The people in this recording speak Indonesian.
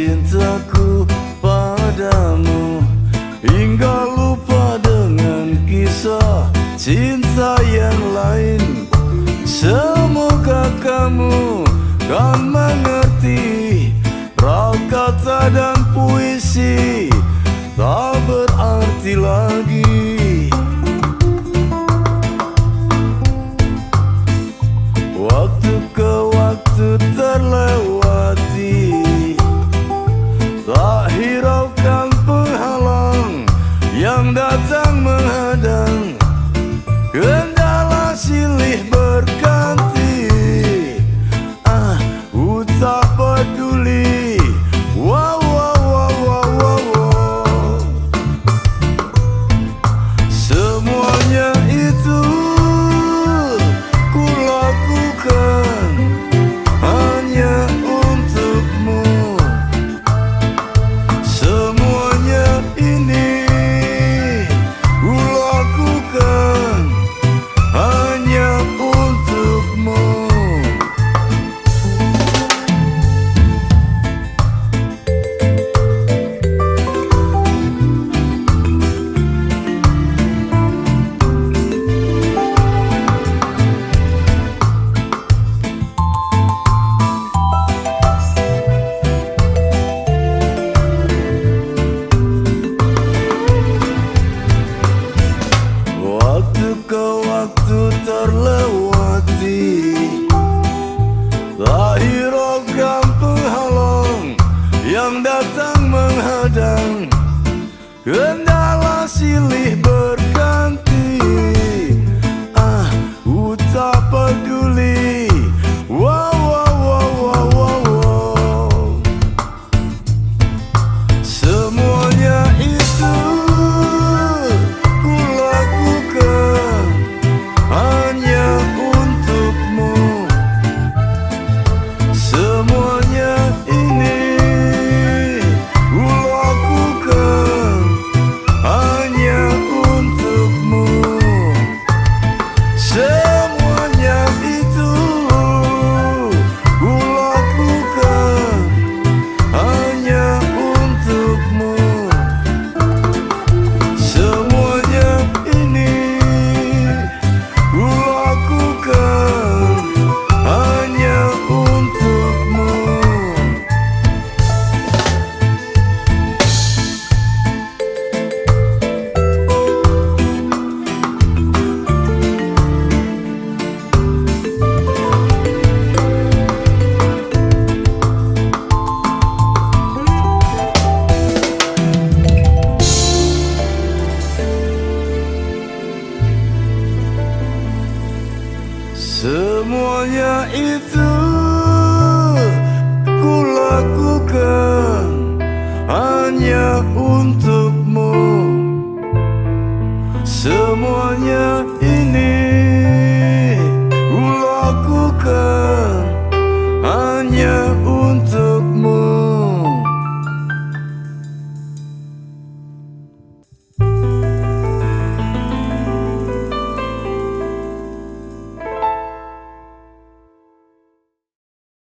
cintaku padamu Hingga lupa dengan kisah cinta yang lain. Semoga kamu kan ke waktu terlewati Lahir kampung halong yang datang menghadang Kendala silih Semuanya itu kulakukan hanya untuk